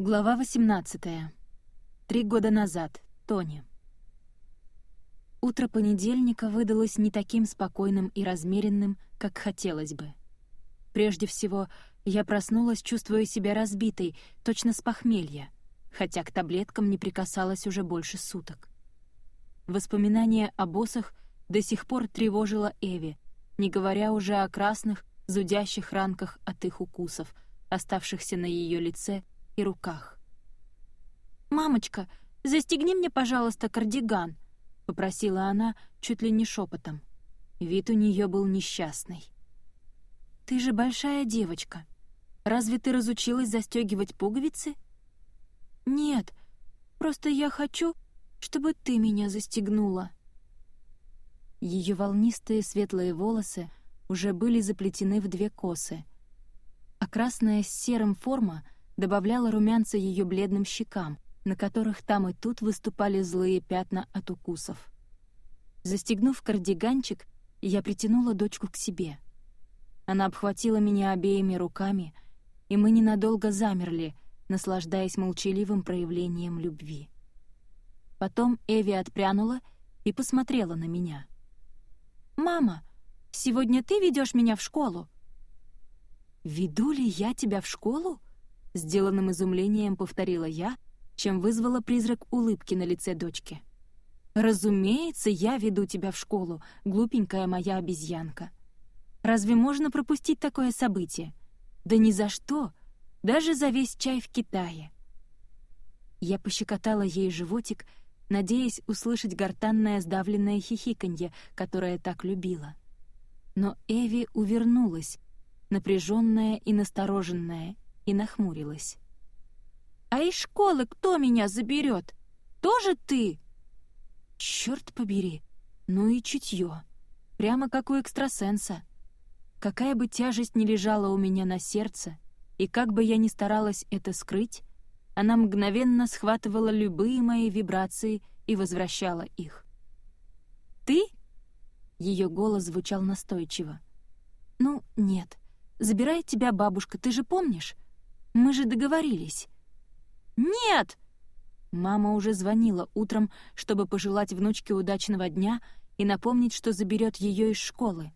Глава 18. Три года назад. Тони. Утро понедельника выдалось не таким спокойным и размеренным, как хотелось бы. Прежде всего, я проснулась, чувствуя себя разбитой, точно с похмелья, хотя к таблеткам не прикасалась уже больше суток. Воспоминание о боссах до сих пор тревожило Эви, не говоря уже о красных, зудящих ранках от их укусов, оставшихся на ее лице — и руках. «Мамочка, застегни мне, пожалуйста, кардиган», — попросила она чуть ли не шепотом. Вид у нее был несчастный. «Ты же большая девочка. Разве ты разучилась застегивать пуговицы?» «Нет, просто я хочу, чтобы ты меня застегнула». Ее волнистые светлые волосы уже были заплетены в две косы, а красная с серым форма — добавляла румянца ее бледным щекам, на которых там и тут выступали злые пятна от укусов. Застегнув кардиганчик, я притянула дочку к себе. Она обхватила меня обеими руками, и мы ненадолго замерли, наслаждаясь молчаливым проявлением любви. Потом Эви отпрянула и посмотрела на меня. «Мама, сегодня ты ведешь меня в школу?» «Веду ли я тебя в школу?» Сделанным изумлением повторила я, чем вызвала призрак улыбки на лице дочки. «Разумеется, я веду тебя в школу, глупенькая моя обезьянка. Разве можно пропустить такое событие? Да ни за что, даже за весь чай в Китае». Я пощекотала ей животик, надеясь услышать гортанное сдавленное хихиканье, которое так любила. Но Эви увернулась, напряженная и настороженная, и нахмурилась. «А из школы кто меня заберет? Тоже ты?» «Черт побери! Ну и чутье! Прямо как у экстрасенса! Какая бы тяжесть ни лежала у меня на сердце, и как бы я ни старалась это скрыть, она мгновенно схватывала любые мои вибрации и возвращала их. «Ты?» — ее голос звучал настойчиво. «Ну, нет. Забирает тебя бабушка, ты же помнишь? Мы же договорились». «Нет!» Мама уже звонила утром, чтобы пожелать внучке удачного дня и напомнить, что заберет ее из школы.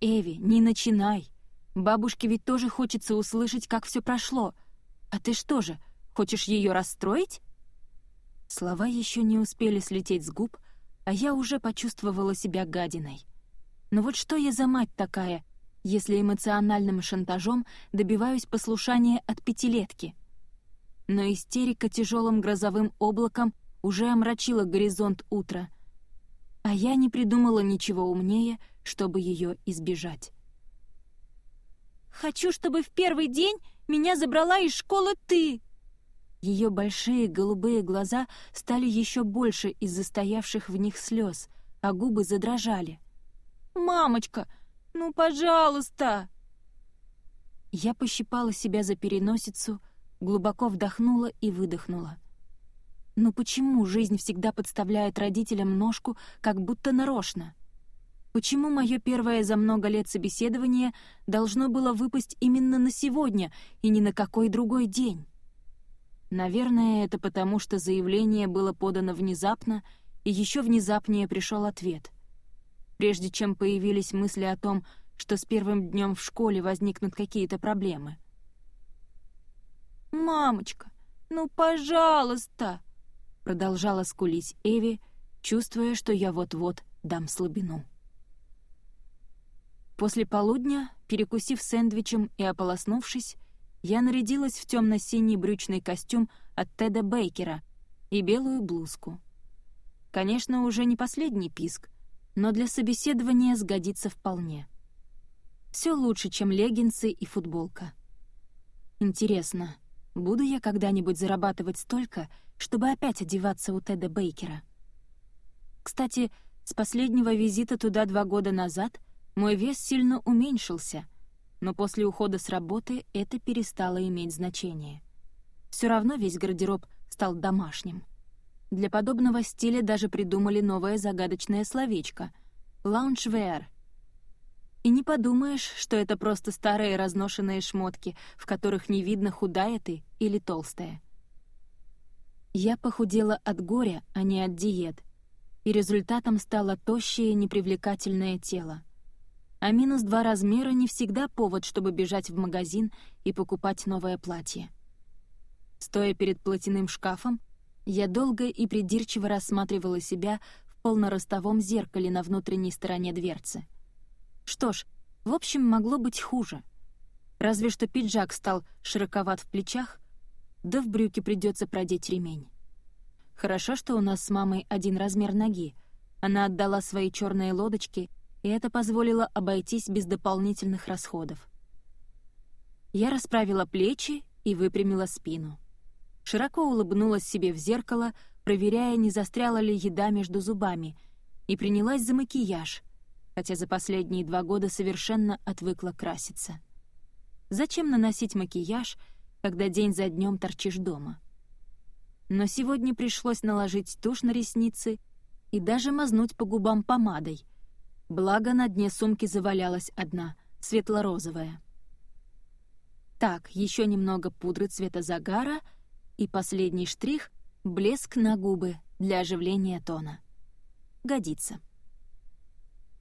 «Эви, не начинай. Бабушке ведь тоже хочется услышать, как все прошло. А ты что же, хочешь ее расстроить?» Слова еще не успели слететь с губ, а я уже почувствовала себя гадиной. Но вот что я за мать такая, если эмоциональным шантажом добиваюсь послушания от пятилетки. Но истерика тяжелым грозовым облаком уже омрачила горизонт утра, а я не придумала ничего умнее, чтобы ее избежать. «Хочу, чтобы в первый день меня забрала из школы ты!» Ее большие голубые глаза стали еще больше из-за стоявших в них слез, а губы задрожали. «Мамочка, ну, пожалуйста!» Я пощипала себя за переносицу, глубоко вдохнула и выдохнула. Но почему жизнь всегда подставляет родителям ножку, как будто нарочно? Почему мое первое за много лет собеседование должно было выпасть именно на сегодня и ни на какой другой день? Наверное, это потому, что заявление было подано внезапно, и еще внезапнее пришел ответ прежде чем появились мысли о том, что с первым днем в школе возникнут какие-то проблемы. «Мамочка, ну, пожалуйста!» продолжала скулить Эви, чувствуя, что я вот-вот дам слабину. После полудня, перекусив сэндвичем и ополоснувшись, я нарядилась в темно-синий брючный костюм от Теда Бейкера и белую блузку. Конечно, уже не последний писк, но для собеседования сгодится вполне. Все лучше, чем леггинсы и футболка. Интересно, буду я когда-нибудь зарабатывать столько, чтобы опять одеваться у Теда Бейкера? Кстати, с последнего визита туда два года назад мой вес сильно уменьшился, но после ухода с работы это перестало иметь значение. Все равно весь гардероб стал домашним — для подобного стиля даже придумали новое загадочное словечко — «лаунжвеар». И не подумаешь, что это просто старые разношенные шмотки, в которых не видно, худая ты или толстая. Я похудела от горя, а не от диет, и результатом стало тощее непривлекательное тело. А минус два размера не всегда повод, чтобы бежать в магазин и покупать новое платье. Стоя перед платяным шкафом, я долго и придирчиво рассматривала себя в полноростовом зеркале на внутренней стороне дверцы — что ж, в общем, могло быть хуже. Разве что пиджак стал широковат в плечах, да в брюки придется продеть ремень. Хорошо, что у нас с мамой один размер ноги. Она отдала свои черные лодочки, и это позволило обойтись без дополнительных расходов. Я расправила плечи и выпрямила спину. Широко улыбнулась себе в зеркало, проверяя, не застряла ли еда между зубами, и принялась за макияж — хотя за последние два года совершенно отвыкла краситься. Зачем наносить макияж, когда день за днем торчишь дома? Но сегодня пришлось наложить тушь на ресницы и даже мазнуть по губам помадой. Благо, на дне сумки завалялась одна, светло-розовая. Так, еще немного пудры цвета загара и последний штрих — блеск на губы для оживления тона. Годится.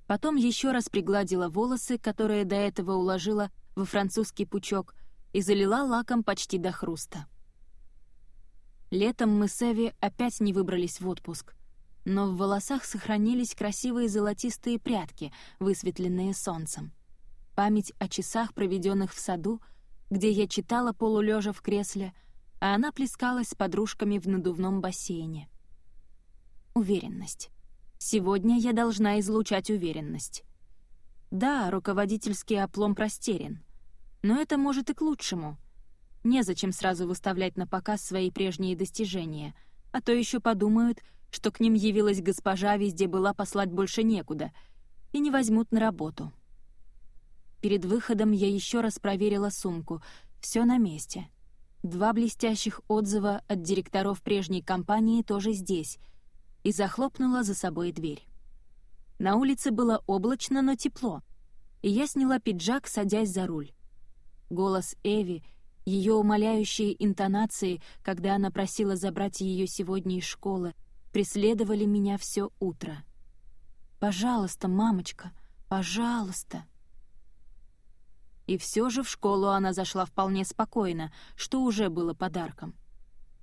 Потом еще раз пригладила волосы, которые до этого уложила во французский пучок, и залила лаком почти до хруста. Летом мы с Эви опять не выбрались в отпуск, но в волосах сохранились красивые золотистые прядки, высветленные солнцем. Память о часах, проведенных в саду, где я читала полулежа в кресле, а она плескалась с подружками в надувном бассейне. Уверенность. Сегодня я должна излучать уверенность. Да, руководительский оплом простерен. Но это может и к лучшему. Незачем сразу выставлять на показ свои прежние достижения, а то еще подумают, что к ним явилась госпожа, везде была послать больше некуда, и не возьмут на работу. Перед выходом я еще раз проверила сумку. Все на месте. Два блестящих отзыва от директоров прежней компании тоже здесь — и захлопнула за собой дверь. На улице было облачно, но тепло, и я сняла пиджак, садясь за руль. Голос Эви, ее умоляющие интонации, когда она просила забрать ее сегодня из школы, преследовали меня все утро. «Пожалуйста, мамочка, пожалуйста!» И все же в школу она зашла вполне спокойно, что уже было подарком.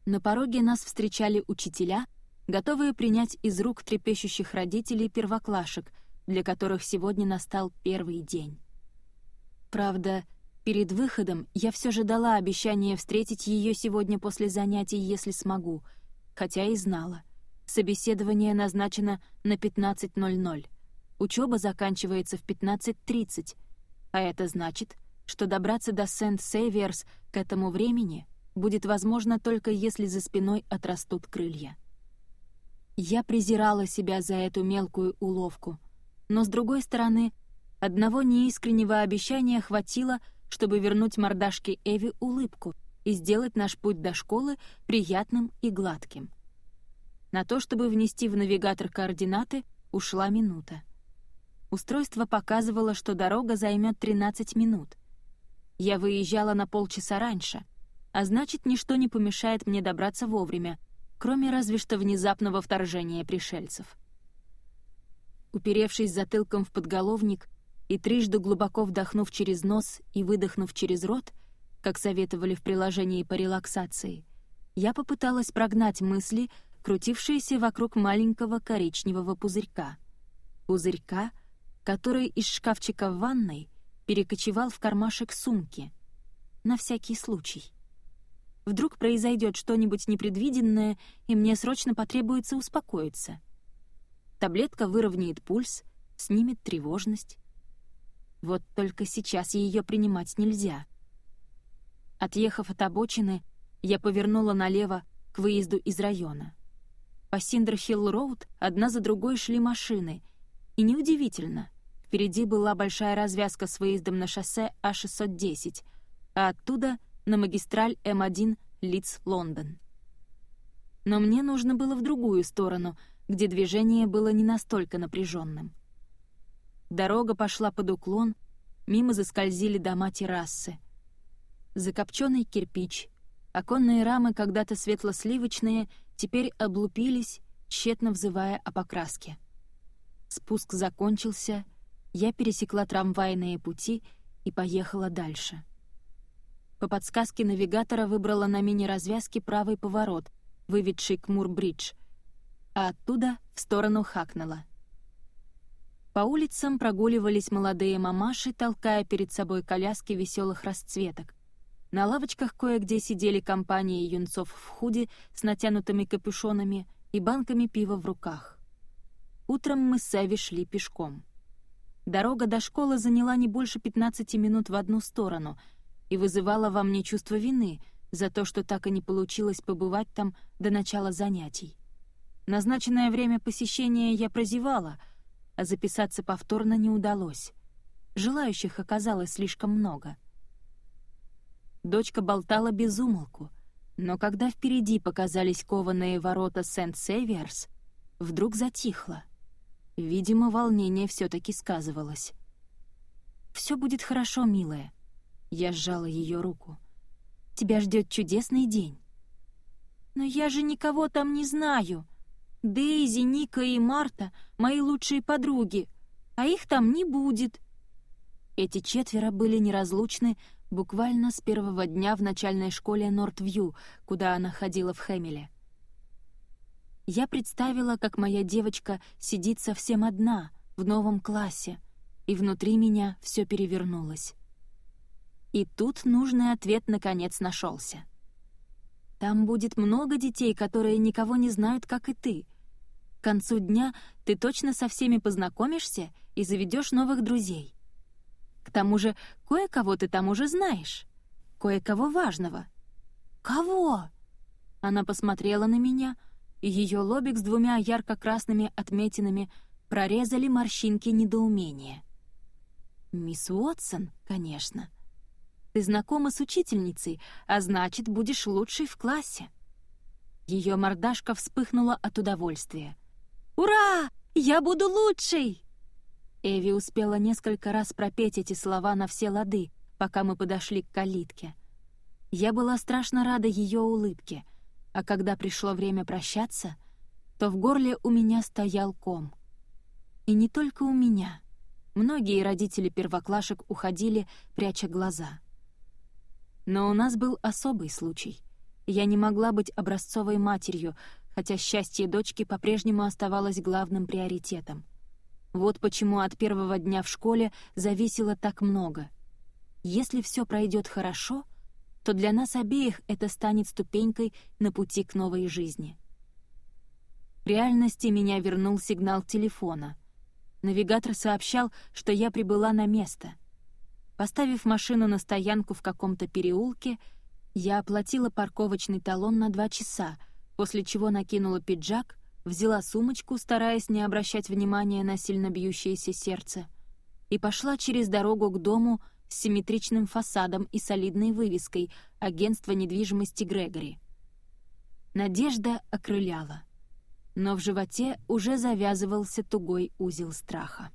На пороге нас встречали учителя — готовые принять из рук трепещущих родителей первоклашек, для которых сегодня настал первый день. Правда, перед выходом я все же дала обещание встретить ее сегодня после занятий, если смогу, хотя и знала. Собеседование назначено на 15.00. Учеба заканчивается в 15.30, а это значит, что добраться до Сент-Сейверс к этому времени будет возможно только если за спиной отрастут крылья. Я презирала себя за эту мелкую уловку. Но, с другой стороны, одного неискреннего обещания хватило, чтобы вернуть мордашке Эви улыбку и сделать наш путь до школы приятным и гладким. На то, чтобы внести в навигатор координаты, ушла минута. Устройство показывало, что дорога займет 13 минут. Я выезжала на полчаса раньше, а значит, ничто не помешает мне добраться вовремя — кроме разве что внезапного вторжения пришельцев. Уперевшись затылком в подголовник и трижды глубоко вдохнув через нос и выдохнув через рот, как советовали в приложении по релаксации, я попыталась прогнать мысли, крутившиеся вокруг маленького коричневого пузырька. Пузырька, который из шкафчика в ванной перекочевал в кармашек сумки. На всякий случай. Вдруг произойдет что-нибудь непредвиденное, и мне срочно потребуется успокоиться. Таблетка выровняет пульс, снимет тревожность. Вот только сейчас ее принимать нельзя. Отъехав от обочины, я повернула налево к выезду из района. По Синдерхилл-Роуд одна за другой шли машины, и неудивительно, впереди была большая развязка с выездом на шоссе А610, а оттуда — на магистраль М1 Лидс-Лондон. Но мне нужно было в другую сторону, где движение было не настолько напряженным. Дорога пошла под уклон, мимо заскользили дома террасы. Закопченный кирпич, оконные рамы, когда-то светло-сливочные, теперь облупились, тщетно взывая о покраске. Спуск закончился, я пересекла трамвайные пути и поехала дальше. По подсказке навигатора выбрала на мини-развязке правый поворот, выведший к Мур-Бридж, а оттуда в сторону Хакнелла. По улицам прогуливались молодые мамаши, толкая перед собой коляски веселых расцветок. На лавочках кое-где сидели компании юнцов в худе с натянутыми капюшонами и банками пива в руках. Утром мы с Сави шли пешком. Дорога до школы заняла не больше 15 минут в одну сторону — и вызывала во мне чувство вины за то, что так и не получилось побывать там до начала занятий. Назначенное время посещения я прозевала, а записаться повторно не удалось. Желающих оказалось слишком много. Дочка болтала без умолку, но когда впереди показались кованые ворота Сент-Севиерс, вдруг затихла. Видимо, волнение все таки сказывалось. «Все будет хорошо, милая», я сжала ее руку. «Тебя ждет чудесный день». «Но я же никого там не знаю. Дейзи, Ника и Марта — мои лучшие подруги, а их там не будет». Эти четверо были неразлучны буквально с первого дня в начальной школе Нортвью, куда она ходила в Хэмиле. Я представила, как моя девочка сидит совсем одна, в новом классе, и внутри меня все перевернулось. И тут нужный ответ наконец нашелся. Там будет много детей, которые никого не знают, как и ты. К концу дня ты точно со всеми познакомишься и заведешь новых друзей. К тому же кое-кого ты там уже знаешь. Кое-кого важного. «Кого?» Она посмотрела на меня, и ее лобик с двумя ярко-красными отметинами прорезали морщинки недоумения. «Мисс Уотсон, конечно». Ты знакома с учительницей, а значит, будешь лучшей в классе». Ее мордашка вспыхнула от удовольствия. «Ура! Я буду лучшей!» Эви успела несколько раз пропеть эти слова на все лады, пока мы подошли к калитке. Я была страшно рада ее улыбке, а когда пришло время прощаться, то в горле у меня стоял ком. И не только у меня. Многие родители первоклашек уходили, пряча глаза — но у нас был особый случай. Я не могла быть образцовой матерью, хотя счастье дочки по-прежнему оставалось главным приоритетом. Вот почему от первого дня в школе зависело так много. Если все пройдет хорошо, то для нас обеих это станет ступенькой на пути к новой жизни. В реальности меня вернул сигнал телефона. Навигатор сообщал, что я прибыла на место. Поставив машину на стоянку в каком-то переулке, я оплатила парковочный талон на два часа, после чего накинула пиджак, взяла сумочку, стараясь не обращать внимания на сильно бьющееся сердце, и пошла через дорогу к дому с симметричным фасадом и солидной вывеской агентства недвижимости Грегори. Надежда окрыляла, но в животе уже завязывался тугой узел страха.